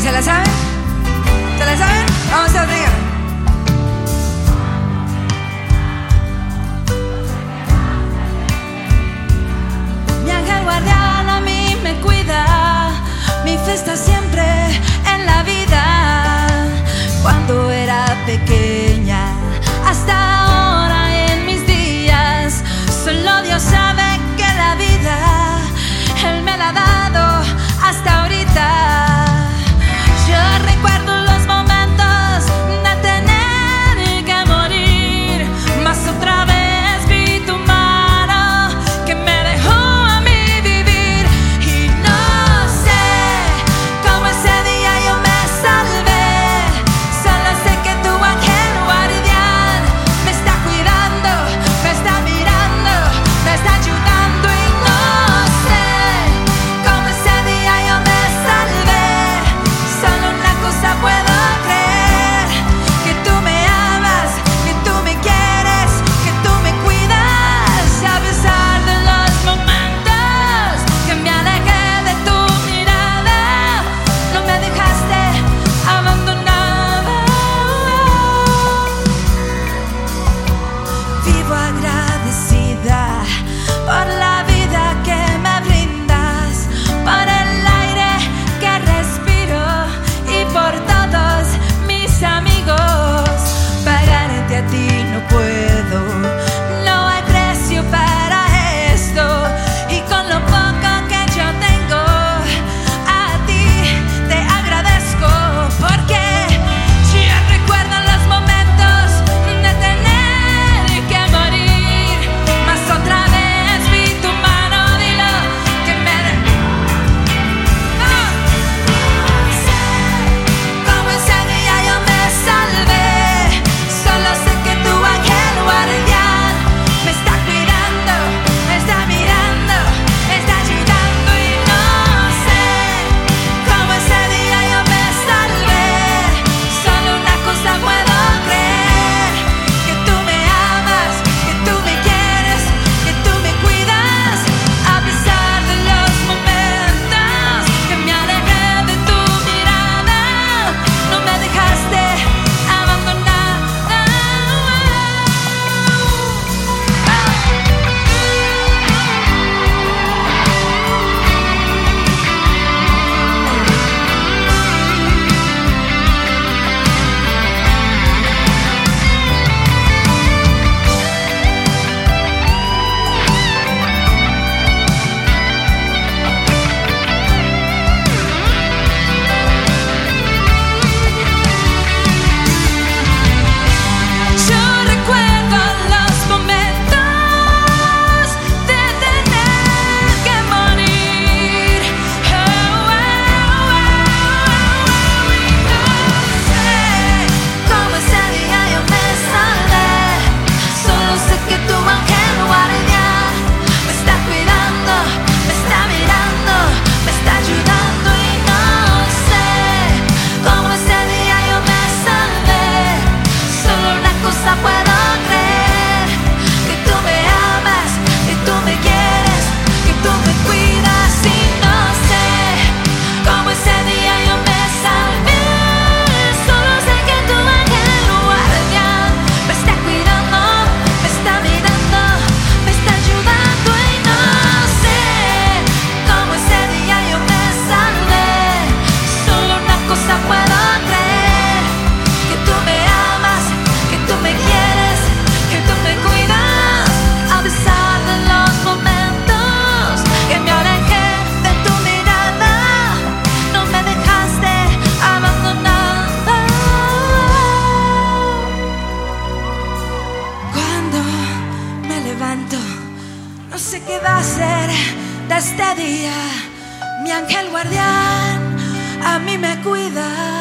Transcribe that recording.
¿Se la saben? ¿Se la saben? Vamos a abrir. mi ángel guardián a mí me cuida.